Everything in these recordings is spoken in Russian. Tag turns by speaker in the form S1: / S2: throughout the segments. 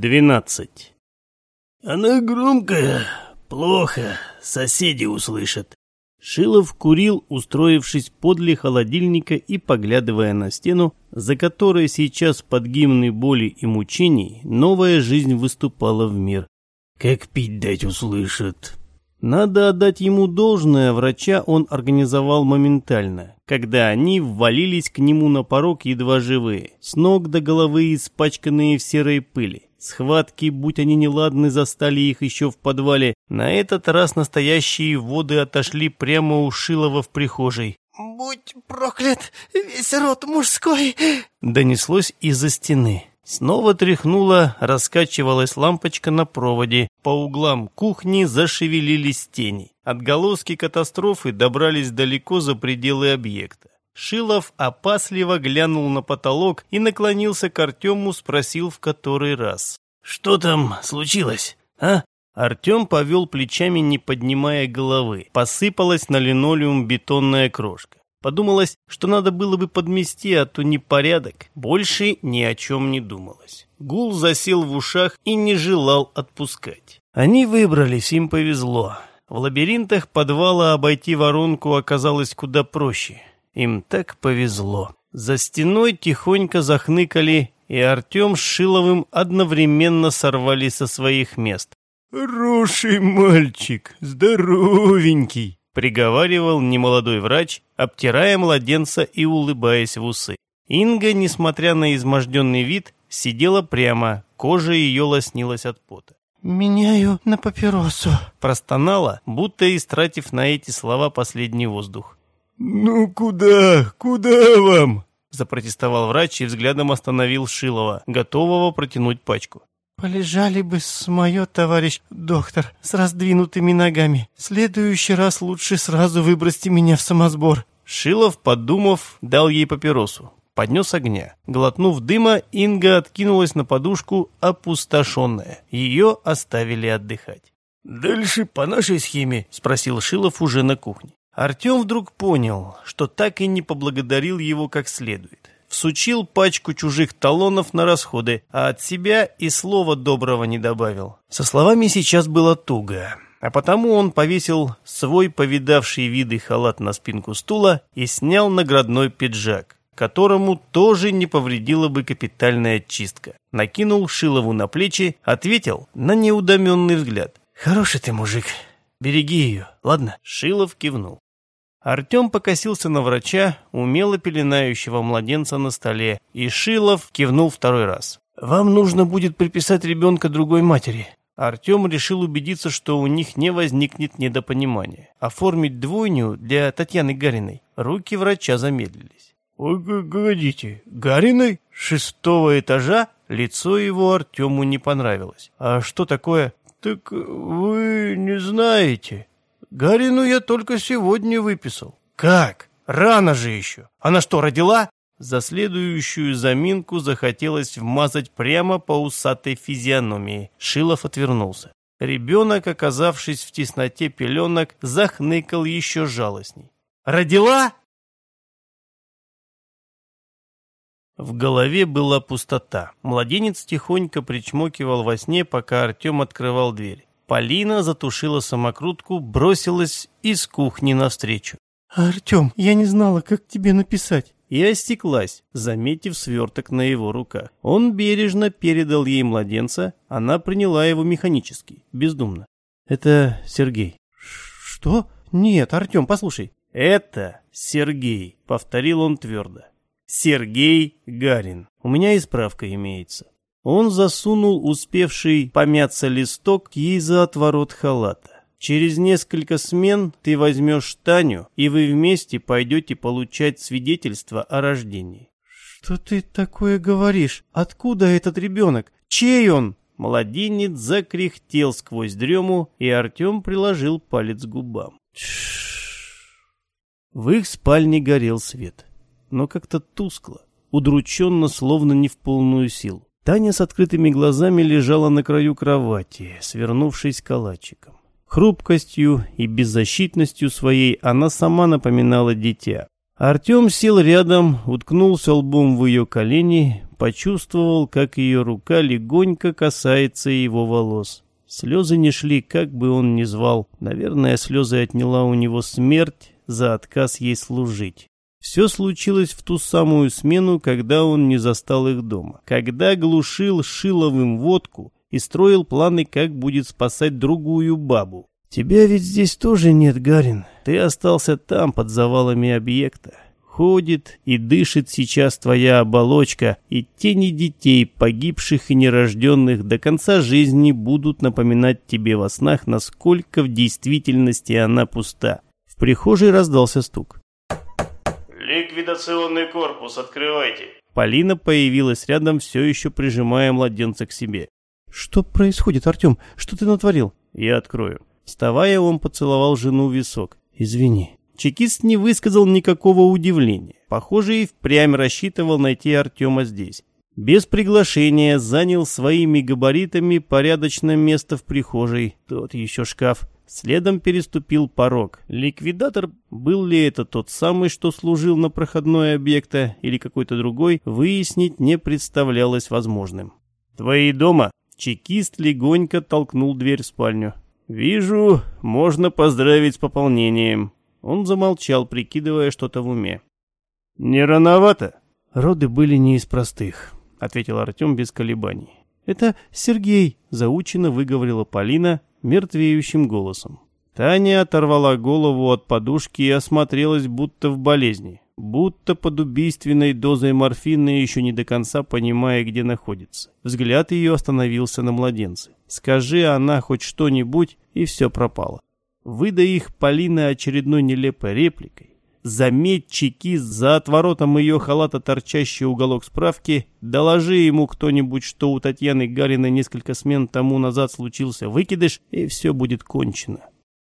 S1: 12.
S2: Она громкая, плохо, соседи услышат.
S1: Шилов курил, устроившись подле холодильника и поглядывая на стену, за которой сейчас под гимны боли и мучений новая жизнь выступала в мир.
S2: Как пить дать услышат.
S1: Надо отдать ему должное, врача он организовал моментально, когда они ввалились к нему на порог едва живые, с ног до головы испачканные в серой пыли. Схватки, будь они неладны, застали их еще в подвале. На этот раз настоящие воды отошли прямо у Шилова в прихожей.
S3: «Будь проклят весь род мужской!»
S1: Донеслось из-за стены. Снова тряхнула, раскачивалась лампочка на проводе. По углам кухни зашевелились тени. Отголоски катастрофы добрались далеко за пределы объекта. Шилов опасливо глянул на потолок и наклонился к Артему, спросил в который раз.
S2: «Что там случилось, а?»
S1: Артем повел плечами, не поднимая головы. Посыпалась на линолеум бетонная крошка. Подумалось, что надо было бы подмести, а то непорядок. Больше ни о чем не думалось. Гул засел в ушах и не желал отпускать. Они выбрались, им повезло. В лабиринтах подвала обойти воронку оказалось куда проще. Им так повезло. За стеной тихонько захныкали, и Артем с Шиловым одновременно сорвались со своих мест. «Хороший мальчик, здоровенький!» приговаривал немолодой врач, обтирая младенца и улыбаясь в усы. Инга, несмотря на изможденный вид, сидела прямо, кожа ее лоснилась от пота.
S3: «Меняю на папиросу», –
S1: простонала, будто истратив на эти слова последний воздух.
S4: «Ну куда, куда вам?»
S1: – запротестовал врач и взглядом остановил Шилова, готового протянуть пачку.
S3: «Полежали бы с мое, товарищ доктор, с раздвинутыми ногами. В следующий раз лучше сразу выбросьте меня в самосбор».
S1: Шилов, подумав, дал ей папиросу. Поднес огня. Глотнув дыма, Инга откинулась на подушку, опустошенная. Ее оставили отдыхать.
S2: «Дальше по нашей схеме?»
S1: – спросил Шилов уже на кухне. Артем вдруг понял, что так и не поблагодарил его как следует всучил пачку чужих талонов на расходы, а от себя и слова доброго не добавил. Со словами сейчас было туго, а потому он повесил свой повидавший виды халат на спинку стула и снял наградной пиджак, которому тоже не повредила бы капитальная чистка. Накинул Шилову на плечи, ответил на неудоменный взгляд. «Хороший ты мужик, береги ее, ладно?» Шилов кивнул. Артем покосился на врача, умело пеленающего младенца на столе, и Шилов кивнул второй раз. «Вам нужно будет приписать ребенка другой матери». Артем решил убедиться, что у них не возникнет недопонимания. Оформить двойню для Татьяны Гариной. Руки врача замедлились.
S4: «Ой, погодите, Гариной?»
S1: Шестого этажа лицо его Артему не понравилось. «А что такое?»
S4: «Так вы не знаете».
S1: Гарину я только сегодня выписал. Как? Рано же еще. Она что, родила? За следующую заминку захотелось вмазать прямо по усатой физиономии. Шилов отвернулся. Ребенок, оказавшись в тесноте пеленок, захныкал еще жалостней. «Родила?» В голове была пустота. Младенец тихонько причмокивал во сне, пока Артем открывал дверь. Полина затушила самокрутку, бросилась из кухни навстречу.
S3: «Артем, я не знала, как тебе написать».
S1: И остеклась, заметив сверток на его руках. Он бережно передал ей младенца, она приняла его механически, бездумно. «Это Сергей».
S3: «Что? Нет, Артем, послушай».
S1: «Это Сергей», — повторил он твердо. «Сергей Гарин. У меня и справка имеется». Он засунул успевший помяться листок ей за отворот халата. Через несколько смен ты возьмешь Таню, и вы вместе пойдете получать свидетельство о рождении.
S3: Что ты такое говоришь? Откуда этот ребенок? Чей он?
S1: Младенец закряхтел сквозь дрему, и Артем приложил палец к губам. В их спальне горел свет, но как-то тускло, удрученно, словно не в полную силу. Таня с открытыми глазами лежала на краю кровати, свернувшись калачиком. Хрупкостью и беззащитностью своей она сама напоминала дитя. Артем сел рядом, уткнулся лбом в ее колени, почувствовал, как ее рука легонько касается его волос. Слезы не шли, как бы он ни звал. Наверное, слезы отняла у него смерть за отказ ей служить. Все случилось в ту самую смену, когда он не застал их дома. Когда глушил Шиловым водку и строил планы, как будет спасать другую бабу. «Тебя ведь здесь тоже нет, Гарин. Ты остался там, под завалами объекта. Ходит и дышит сейчас твоя оболочка, и тени детей, погибших и нерожденных, до конца жизни будут напоминать тебе во снах, насколько в действительности она пуста». В прихожей раздался стук.
S5: «Ликвидационный корпус, открывайте!»
S1: Полина появилась рядом, все еще прижимая младенца к себе.
S3: «Что происходит, Артем? Что ты натворил?»
S1: «Я открою». Вставая, он поцеловал жену в висок. «Извини». Чекист не высказал никакого удивления. Похоже, и впрямь рассчитывал найти Артема здесь. Без приглашения занял своими габаритами порядочное место в прихожей. Тот еще шкаф. Следом переступил порог. Ликвидатор, был ли это тот самый, что служил на проходной объекта, или какой-то другой, выяснить не представлялось возможным. «Твои дома?» Чекист легонько толкнул дверь в спальню. «Вижу, можно поздравить с пополнением». Он замолчал, прикидывая что-то в уме. «Не рановато?»
S3: «Роды были не из простых», — ответил Артем без колебаний. «Это Сергей», — заучено выговорила Полина, мертвеющим голосом. Таня оторвала голову от подушки и осмотрелась будто в болезни, будто под убийственной дозой морфина, еще не до конца понимая, где находится. Взгляд ее остановился на младенце. Скажи она хоть что-нибудь, и все пропало. Выдай их Полина очередной нелепой репликой. Заметь чекист за отворотом ее халата торчащий уголок справки, доложи ему кто-нибудь, что у Татьяны Гариной несколько смен тому назад случился выкидыш, и все будет кончено.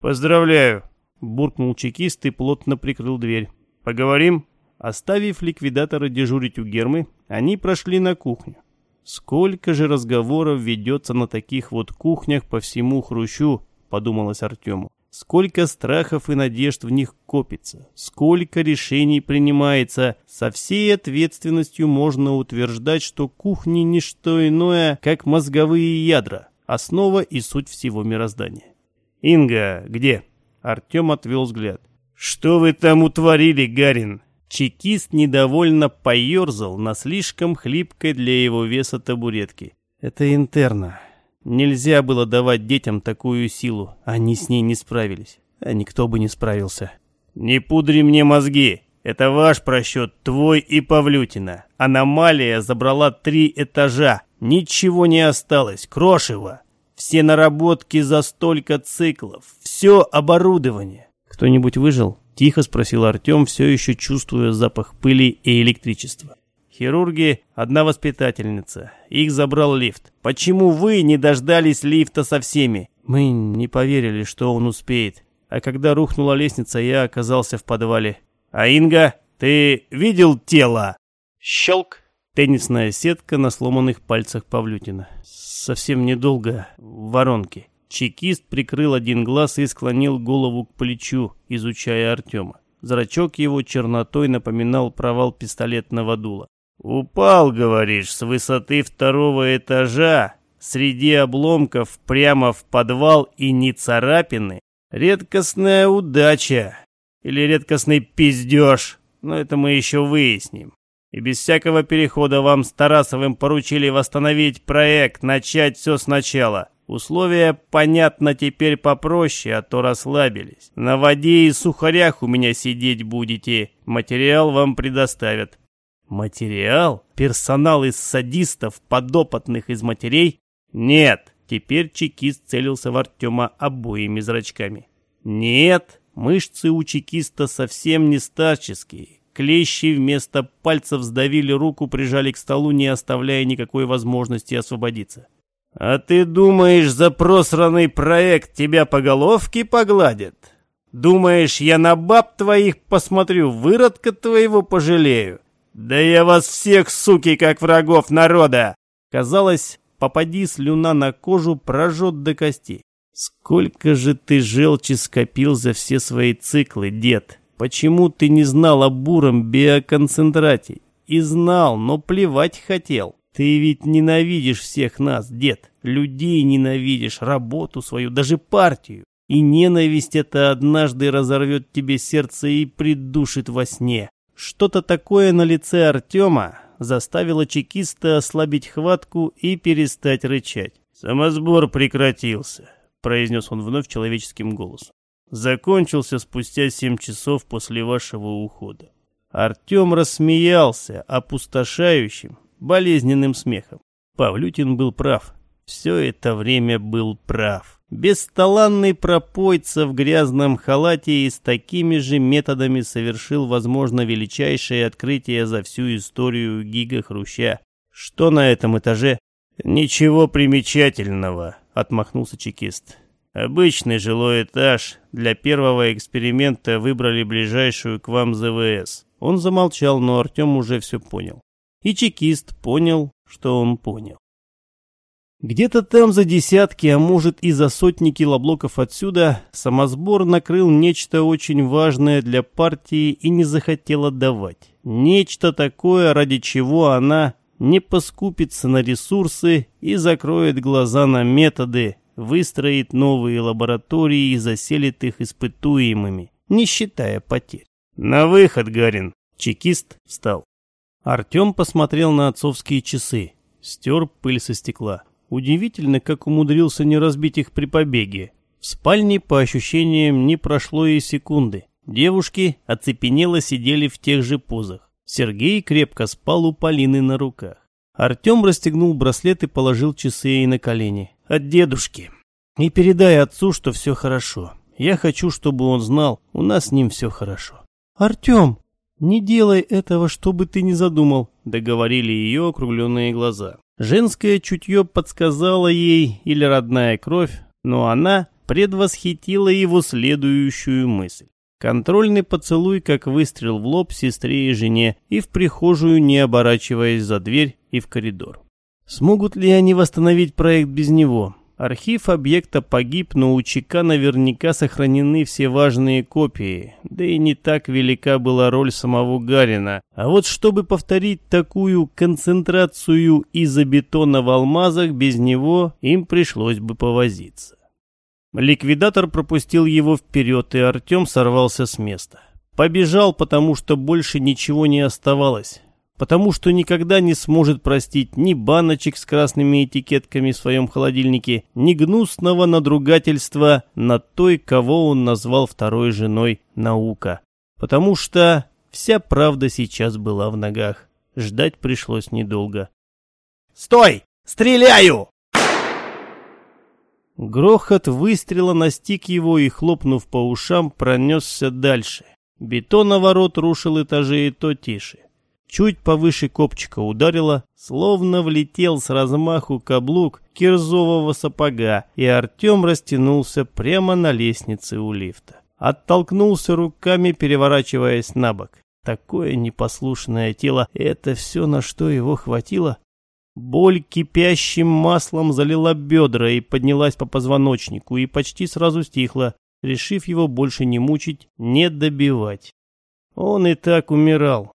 S1: «Поздравляю!» — буркнул чекист и плотно прикрыл дверь. «Поговорим?» Оставив ликвидатора дежурить у Гермы, они прошли на кухню. Сколько же разговоров ведется на таких вот кухнях по всему Хрущу, подумалось Артему. Сколько страхов и надежд в них копится, сколько решений принимается. Со всей ответственностью можно утверждать, что кухни не что иное, как мозговые ядра, основа и суть всего мироздания. «Инга, где?» Артем отвел взгляд. «Что вы там утворили, Гарин?» Чекист недовольно поерзал на слишком хлипкой для его веса табуретке. «Это интерна. Нельзя было давать детям такую силу, они с ней не справились, а никто бы не справился. «Не пудри мне мозги, это ваш просчет, твой и Павлютина. Аномалия забрала три этажа, ничего не осталось, крошево. Все наработки за столько циклов, все оборудование». «Кто-нибудь выжил?» – тихо спросил Артем, все еще чувствуя запах пыли и электричества. Хирурги – одна воспитательница. Их забрал лифт. Почему вы не дождались лифта со всеми? Мы не поверили, что он успеет. А когда рухнула лестница, я оказался в подвале. А Инга, ты видел тело? Щелк. Теннисная сетка на сломанных пальцах Павлютина. Совсем недолго в воронке. Чекист прикрыл один глаз и склонил голову к плечу, изучая Артема. Зрачок его чернотой напоминал провал пистолетного дула. «Упал, говоришь, с высоты второго этажа, среди обломков прямо в подвал и не царапины? Редкостная удача или редкостный пиздеж, но это мы еще выясним. И без всякого перехода вам с Тарасовым поручили восстановить проект, начать все сначала». Условия, понятно, теперь попроще, а то расслабились. На воде и сухарях у меня сидеть будете. Материал вам предоставят. Материал? Персонал из садистов, подопытных из матерей? Нет. Теперь чекист целился в Артема обоими зрачками. Нет, мышцы у чекиста совсем не старческие. Клещи вместо пальцев сдавили руку, прижали к столу, не оставляя никакой возможности освободиться. «А ты думаешь, за просранный проект тебя по головке погладят? Думаешь, я на баб твоих посмотрю, выродка твоего пожалею? «Да я вас всех, суки, как врагов народа!» Казалось, попади слюна на кожу, прожжет до костей. «Сколько же ты желчи скопил за все свои циклы, дед? Почему ты не знал о буром биоконцентрате?
S3: и знал, но плевать хотел. Ты ведь ненавидишь всех нас, дед. Людей ненавидишь, работу свою, даже партию. И ненависть эта однажды разорвет тебе сердце и придушит во сне. Что-то такое на лице Артема заставило чекиста ослабить хватку и перестать рычать. «Самосбор прекратился», — произнес он вновь человеческим голосом. «Закончился спустя семь часов после вашего ухода». Артем рассмеялся опустошающим, болезненным смехом. Павлютин был прав. Все это время был прав. Бесталанный пропойца в грязном халате и с такими же методами совершил, возможно, величайшее открытие за всю историю Гига Хруща. Что на этом этаже? Ничего примечательного, отмахнулся чекист. Обычный жилой этаж. Для первого эксперимента выбрали ближайшую к вам ЗВС. Он замолчал, но Артем уже все понял. И чекист понял, что он понял. Где-то там за десятки, а может и за сотни килоблоков отсюда, самосбор накрыл нечто очень важное для партии и не захотел отдавать. Нечто такое, ради чего она не поскупится на ресурсы и закроет глаза на методы, выстроит новые лаборатории и заселит их испытуемыми, не считая потерь. «На выход, Гарин!» Чекист встал. Артем посмотрел на отцовские часы, стер пыль со стекла. Удивительно, как умудрился не разбить их при побеге. В спальне, по ощущениям, не прошло и секунды. Девушки оцепенело сидели в тех же позах. Сергей крепко спал у Полины на руках. Артем расстегнул браслет и положил часы ей на колени. «От дедушки. И передай отцу, что все хорошо. Я хочу, чтобы он знал, у нас с ним все хорошо». «Артем, не делай этого, что бы ты ни задумал», — договорили ее округленные глаза. Женское чутье подсказало ей или родная кровь, но она предвосхитила его следующую мысль. Контрольный поцелуй, как выстрел в лоб сестре и жене, и в прихожую, не оборачиваясь за дверь и в коридор. Смогут ли они восстановить проект без него? Архив объекта погиб, но у ЧК наверняка сохранены все важные копии, да и не так велика была роль самого Гарина. А вот чтобы повторить такую концентрацию изобетона в алмазах, без него им пришлось бы повозиться. Ликвидатор пропустил его вперед, и Артем сорвался с места. Побежал, потому что больше ничего не оставалось потому что никогда не сможет простить ни баночек с красными этикетками в своем холодильнике, ни гнусного надругательства над той, кого он назвал второй женой наука. Потому что вся правда сейчас была в ногах. Ждать пришлось недолго. «Стой! Стреляю!» Грохот выстрела настиг его и, хлопнув по ушам, пронесся дальше. Бетоноворот рушил этажи и то тише. Чуть повыше копчика ударило, словно влетел с размаху каблук кирзового сапога, и Артем растянулся прямо на лестнице у лифта. Оттолкнулся руками, переворачиваясь на бок. Такое непослушное тело — это все, на что его хватило? Боль кипящим маслом залила бедра и поднялась по позвоночнику, и почти сразу стихла, решив его больше не мучить, не добивать. Он и так умирал,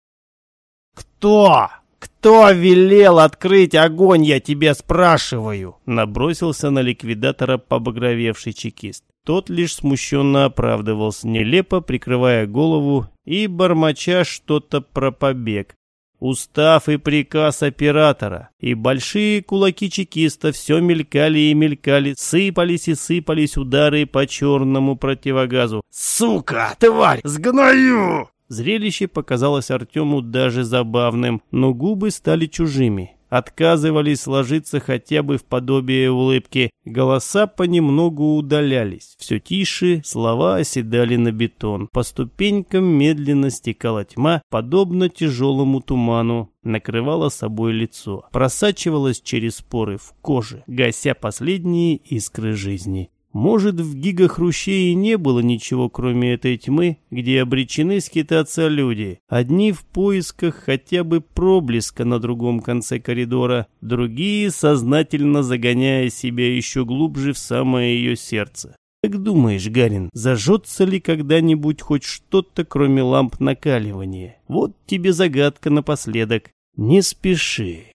S3: «Кто? Кто велел открыть огонь, я тебе спрашиваю?» Набросился на ликвидатора побагровевший чекист. Тот лишь смущенно оправдывался, нелепо прикрывая голову и бормоча что-то про побег. Устав и приказ оператора, и большие кулаки чекиста все мелькали и мелькали, сыпались и сыпались удары по черному противогазу. «Сука, тварь, сгною!» Зрелище показалось Артему даже забавным, но губы стали чужими. Отказывались сложиться хотя бы в подобие улыбки. Голоса понемногу удалялись. Все тише, слова оседали на бетон. По ступенькам медленно стекала тьма, подобно тяжелому туману. Накрывала собой лицо. Просачивалась через поры в коже, гася последние искры жизни. Может, в гигахруще и не было ничего, кроме этой тьмы, где обречены скитаться люди. Одни в поисках хотя бы проблеска на другом конце коридора, другие сознательно загоняя себя еще глубже в самое ее сердце. Как думаешь, Гарин, зажжется ли когда-нибудь хоть что-то, кроме ламп накаливания? Вот тебе загадка напоследок. Не спеши.